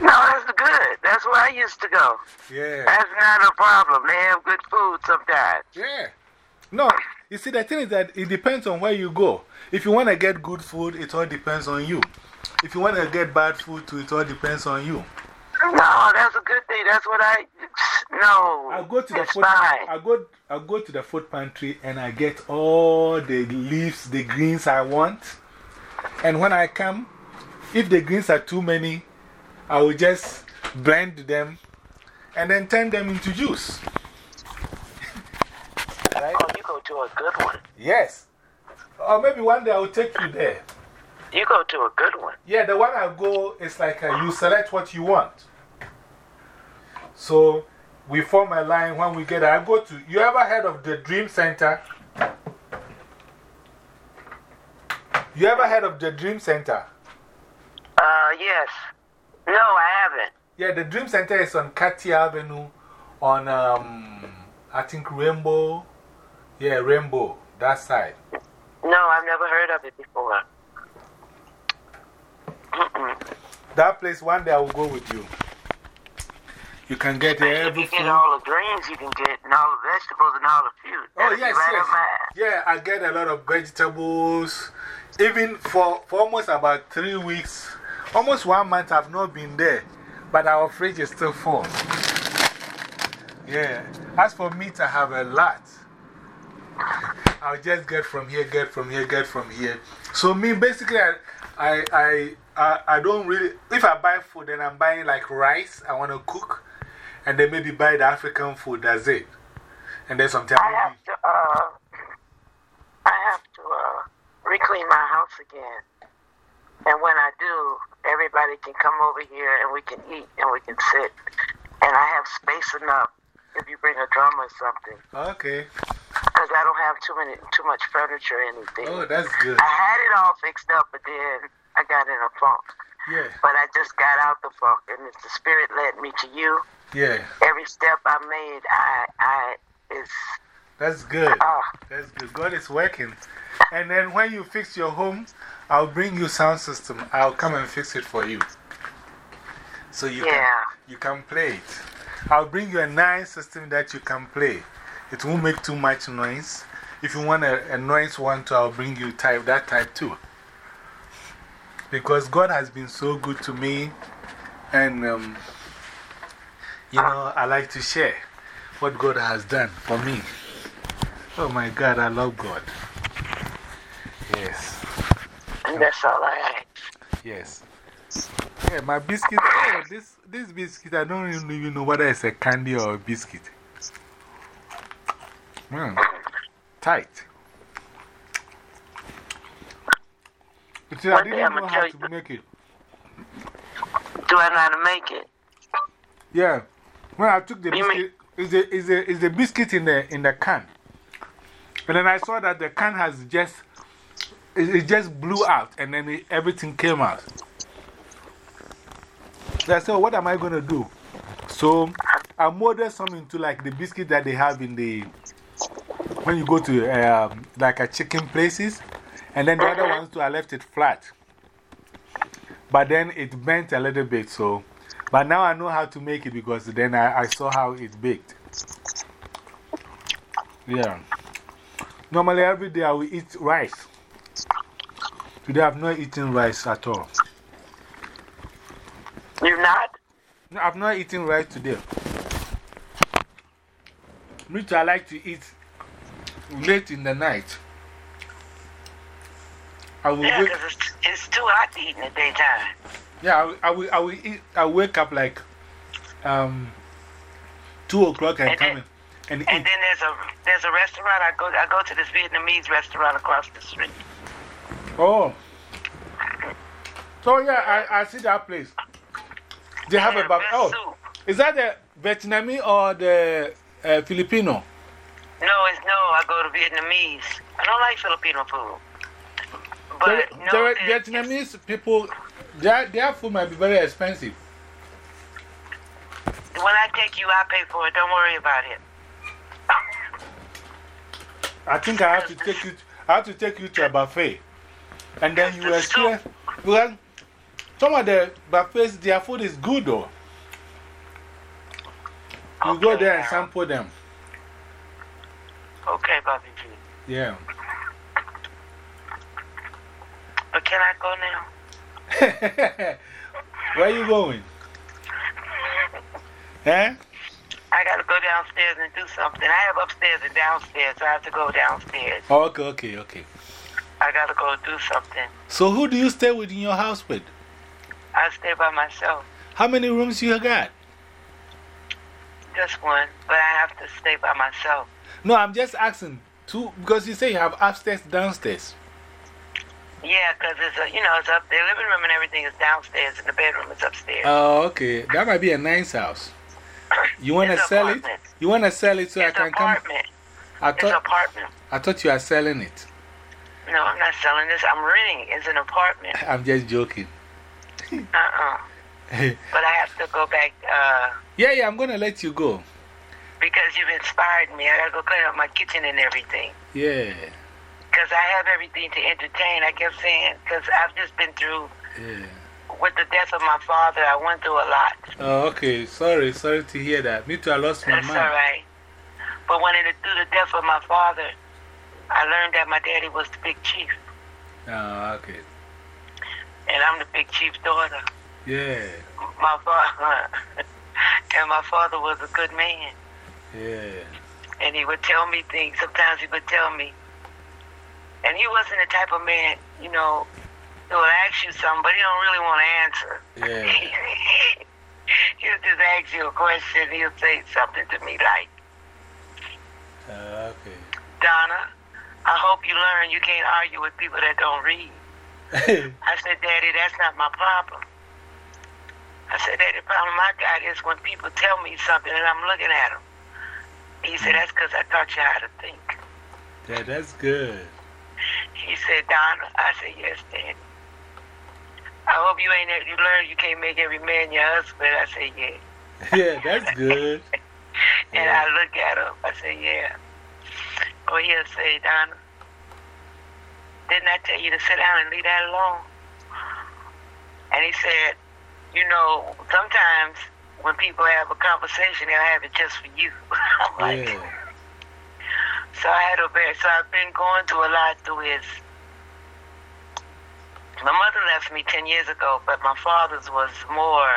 No, that's good. That's where I used to go. Yeah. That's not a problem. They have good food sometimes. Yeah. No, you see, the thing is that it depends on where you go. If you want to get good food, it all depends on you. If you want to get bad food too, it all depends on you. No, that's a good thing. That's what I. No. I go to the food. I go. I go to the food pantry and I get all the leaves, the greens I want. And when I come, if the greens are too many, I will just blend them and then turn them into juice. right? Oh, you go to a good one. Yes. Or maybe one day I will take you there. You go to a good one. Yeah, the one I go is like uh, you select what you want. So we form a line when we get there. I go to. You ever heard of the Dream Center? You ever heard of the Dream Center? Uh, yes. No, I haven't. Yeah, the Dream Center is on Katia Avenue on, um, I think, Rainbow. Yeah, Rainbow, that side. No, I've never heard of it before. That place, one day I will go with you. You can get every You get all the greens you can get, and all the vegetables, and all the fruit. Oh, yes, right yes. Yeah, I get a lot of vegetables. Even for, for almost about three weeks, almost one month, I've not been there. But our fridge is still full. Yeah. As for meat, I have a lot. I'll just get from here, get from here, get from here. So, me, basically, I, I, I, I, I don't really, if I buy food, then I'm buying like rice, I want to cook and then maybe buy the African food, that's it. And then sometimes. I have to, uh, I have to uh, reclean my house again. And when I do, everybody can come over here and we can eat and we can sit. And I have space enough if you bring a drum or something. Okay. Because I don't have too, many, too much furniture or anything. Oh, that's good. I had it all fixed up, but then I got in a funk. Yeah. But I just got out the funk, and if the Spirit led me to you, yeah. Every step I made, I, I, is. That's good. Uh, That's good. God is working. And then when you fix your home, I'll bring you sound system. I'll come and fix it for you. So you, yeah. can, you can play it. I'll bring you a nice system that you can play. It won't make too much noise. If you want a, a noise one too, I'll bring you type, that type too. Because God has been so good to me. And um, you know, I like to share what God has done for me. Oh my God, I love God. Yes. And that's all I have. Yes. Yeah, my biscuit. Oh, this, this biscuit, I don't even know whether it's a candy or a biscuit. Mm. Tight. But see, I didn't know how to make it. Do I know how to make it? Yeah. When I took the You biscuit, is the, is, the, is the biscuit in the, in the can. And then I saw that the can has just, it, it just blew out and then it, everything came out. So I said, what am I going to do? So I molded some into like the biscuit that they have in the, when you go to um, like a chicken places. And then the other ones too, I left it flat. But then it bent a little bit, so. But now I know how to make it because then I, I saw how it baked. Yeah. Normally, every day I will eat rice. Today I've not eaten rice at all. You're not? No, I've not eaten rice today. Me too, I like to eat late in the night. I will Yeah, wake, because it's, it's too hot to eat in the daytime. yeah, I, will- I, will, I will eat, I wake up like um, 2 o'clock and And come then- in and And eat. then there's a there's a restaurant. I go I go to this Vietnamese restaurant across the street. Oh. So, yeah, I, I see that place. They have a bab. Oh, soup. is that the Vietnamese or the uh, Filipino? No, it's no. I go to Vietnamese. I don't like Filipino food. The, But no, the it- Vietnamese people, their, their food might be very expensive. When I take you, I pay for it. Don't worry about it. I think I have to take you, I have to take you to a buffet. And then you Yes, the soup. experience. Well, some of the buffets, their food is good though. You go there and sample them. Okay, Bobby G. Yeah. But can I go now? Where are you going? Huh? I gotta go downstairs and do something. I have upstairs and downstairs, so I have to go downstairs. Oh, okay, okay, okay. I gotta go do something. So, who do you stay with in your house with? I stay by myself, How many rooms you got? just one, but I have to stay by myself. No, I'm just asking. Two, because you say you have upstairs, downstairs. Yeah, because it's a, you know, it's up there. Living room and everything is downstairs, and the bedroom is upstairs. Oh, okay. That might be a nice house. You want to It's sell it? You want to sell it so it's I can come? apartment. I It's thought, apartment. I thought you are selling it. No, I'm not selling this. I'm renting. It's an apartment. I'm just joking. Uh-uh. But I have to go back uh, yeah, yeah, I'm going to let you go. Because you've inspired me. I gotta go clean up my kitchen and everything. Yeah, Because I have everything to entertain. I kept saying, because I've just been through, yeah. with the death of my father, I went through a lot. Oh, okay. Sorry, sorry to hear that. Me too, I lost my That's all right. But when it, through the death of my father, I learned that my daddy was the big chief. Oh, okay. And I'm the big chief's daughter. Yeah, My father, and my father was a good man. Yeah. and he would tell me things. Sometimes he would tell me. And he wasn't the type of man, you know, who will ask you something, but he don't really want to answer. Yeah. he'll just ask you a question. He'll say something to me like, Uh, okay. Donna, I hope you learn you can't argue with people that don't read. I said, Daddy, that's not my problem. I said, Daddy, the problem I got is when people tell me something and I'm looking at them. He said, that's because I taught you how to think. yeah, that's good. He said, Donna. I said, yes, Daddy. I hope you ain't you learn you can't make every man your husband. I said, yeah. Yeah, that's good. And Yeah. I look at him. I said, yeah. Oh, he'll say, Donna, didn't I tell you to sit down and leave that alone? And he said, you know, sometimes when people have a conversation, they'll have it just for you. Like, Yeah. So I had a very, so I've been going through a lot through his. My mother left me 10 years ago, but my father's was more.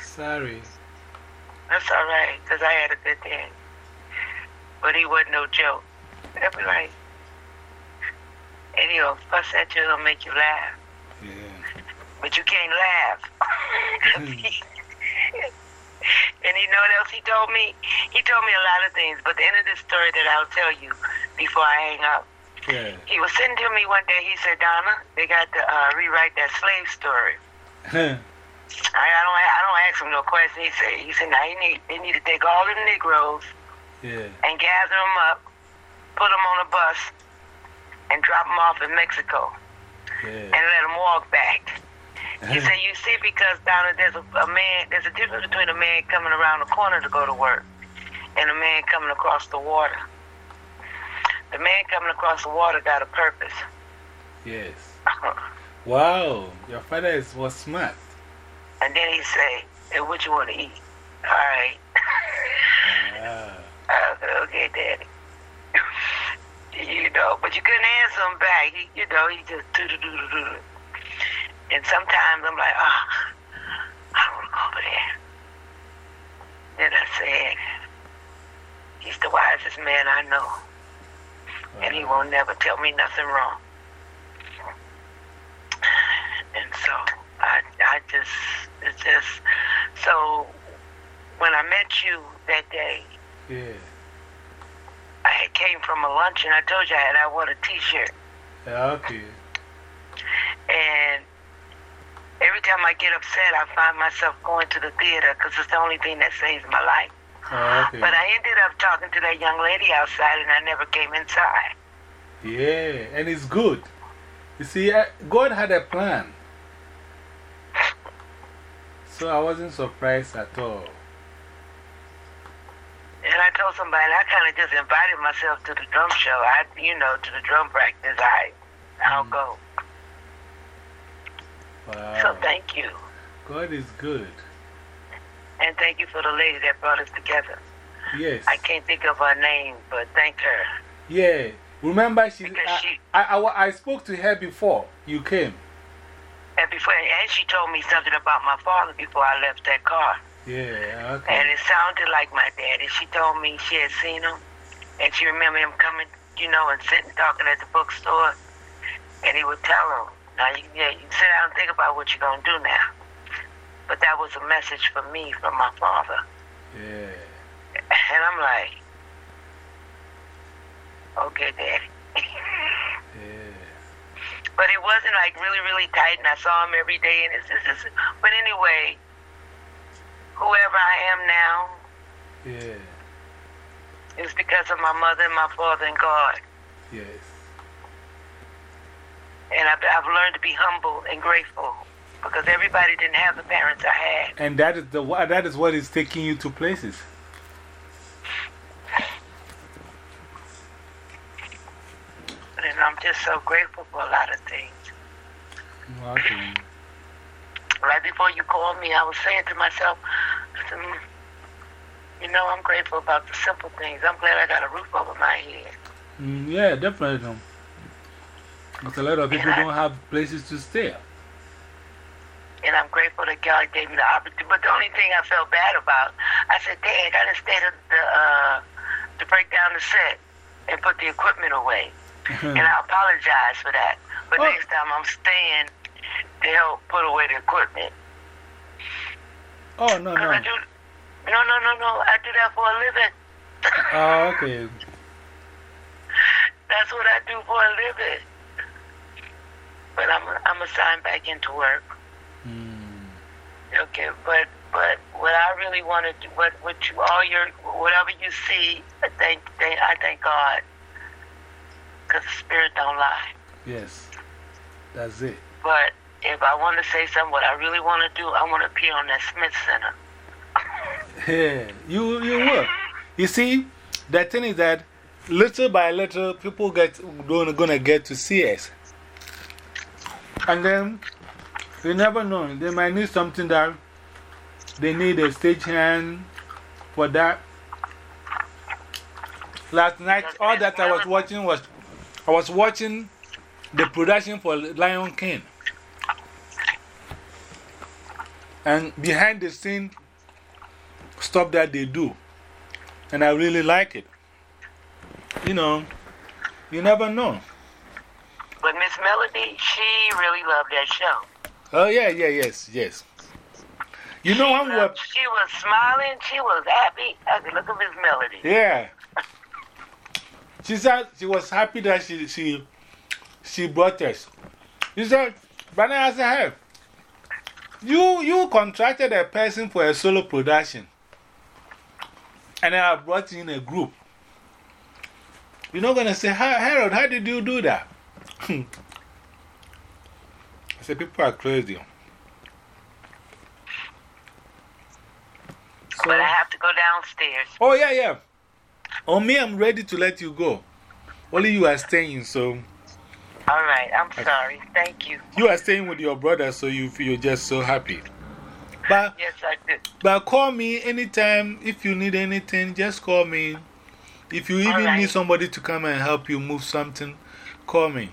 Sorry. That's all right, because I had a good dad. But he wasn't no joke. I'd be like, And he'll fuss at you, he'll make you laugh. Yeah. But you can't laugh. and you know what else he told me? He told me a lot of things, but the end of this story that I'll tell you before I hang up. Yeah. He was sitting to me one day, he said, Donna, they got to uh, rewrite that slave story. I, I don't I don't ask him no question. He said he said now you need they need to take all the Negroes yeah. and gather them up, put them on a bus, and drop them off in Mexico Yeah. and let them walk back. He said, you see, because down there's a, a man, there's a difference between a man coming around the corner to go to work and a man coming across the water. The man coming across the water got a purpose. Yes. Wow. Your father is, was smart. And then he say, hey, what you want to eat? All right. Wow. Ah. I okay, daddy. you know, but you couldn't answer him back. He, you know, he just do do do do do. And sometimes I'm like, oh, I don't want to go over there. Then I said, he's the wisest man I know, and he won't never tell me nothing wrong. And so I, I just, it's just, so when I met you that day, Yeah. I had came from a luncheon. I told you I had I wore a T-shirt, Yeah, okay. and every time I get upset, I find myself going to the theater because it's the only thing that saves my life. Oh, okay. But I ended up talking to that young lady outside, and I never came inside. Yeah, and it's good. You see, I- God had a plan. So I wasn't surprised at all. And I told somebody I kind of just invited myself to the drum show. I, you know, to the drum practice. I, I'll mm. go. So thank you, God is good. and thank you for the lady that brought us together. Yes. I can't think of her name, but thank her. Yeah. Remember, she, I, she- I, I, I spoke to her before you came. And before, and she told me something about my father before I left that car. Yeah, okay. And it sounded like my daddy. She told me she had seen him, and she remembered him coming, you know, and sitting talking at the bookstore. And he would tell her, "Now you, yeah, you sit down and think about what you're gonna do now." But that was a message for me from my father, Yeah. and I'm like, "Okay, daddy." Yeah. but it wasn't like really, really tight, and I saw him every day, and it's just, it's, but anyway, whoever I am now Yeah. is because of my mother and my father and God. Yes. And I've, I've learned to be humble and grateful because everybody didn't have the parents I had. And that is, the, that is what is taking you to places. And I'm just so grateful for a lot of things. Okay. Right before you called me, I was saying to myself, said, "Mm, you know, I'm grateful about the simple things. I'm glad I got a roof over my head. Mm, yeah, definitely. Because a lot of people don't have places to stay. And I'm grateful that God gave me the opportunity. But the only thing I felt bad about, I said, Dad, I didn't stay to, the, uh, to break down the set and put the equipment away. And I apologize for that. But Oh. next time I'm staying to help put away the equipment. oh, no, no. I do, no, no, no, no. I do that for a living. Oh, okay. That's what I do for a living. But I'm, I'm assigned back into work. Mm, Okay, but but what I really want to do, what what you all your whatever you see, I thank I thank God, because the spirit don't lie. yes. That's it. But if I want to say something, what I really want to do, I want to appear on that Smith Center. Yeah, you, you will. You see, the thing is that little by little, people get gonna, gonna get to see us. And then, you never know, they might need something that they need a stagehand for that. Last night, all that I was watching was I was watching the production for Lion King. And behind the scene stuff that they do. And I really like it. You know, you never know. Miss Melody, she really loved that show. Oh, yeah, yeah, yes, yes. You know, I'm what. She was smiling, she was happy. I said, look at Miss Melody. Yeah. She said she was happy that she, she, she brought us. She said, but I said, hey, you, you contracted a person for a solo production. And I brought in a group. You're not going to say, Harold, how did you do that? I said, people are crazy. So, but I have to go downstairs. Oh, yeah, yeah. On me, I'm ready to let you go. Only you are staying, so. All right, I'm sorry. Thank you. You are staying with your brother, so you feel just so happy. But, yes, I do. But call me anytime. If you need anything, just call me. If you even need somebody to come and help you move something, call me.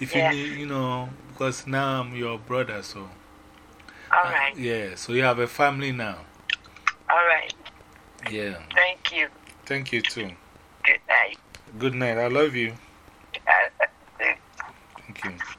If you need, you know, because now I'm your brother, so. All right. yeah, so you have a family now. All right. Yeah. Thank you. Thank you too. Good night. Good night. I love you. Thank you.